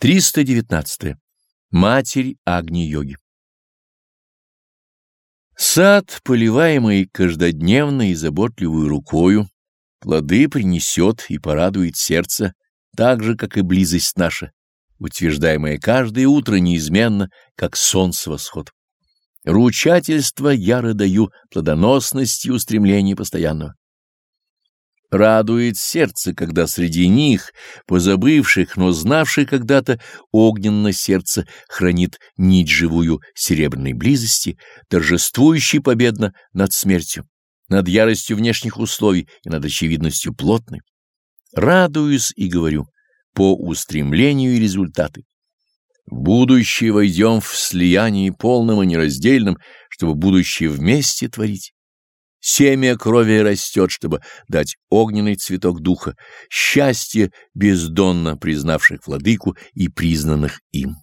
319. Матерь Агни-йоги Сад, поливаемый каждодневной и заботливую рукою, плоды принесет и порадует сердце, так же, как и близость наша, утверждаемая каждое утро неизменно, как солнце восход. Ручательство яро даю плодоносности и устремления постоянного. Радует сердце, когда среди них, позабывших, но знавших когда-то огненно сердце, хранит нить живую серебряной близости, торжествующей победно над смертью, над яростью внешних условий и над очевидностью плотной. Радуюсь и говорю, по устремлению и результаты. В будущее войдем в слиянии полном и нераздельном, чтобы будущее вместе творить. Семя крови растет, чтобы дать огненный цветок духа, счастье бездонно признавших владыку и признанных им.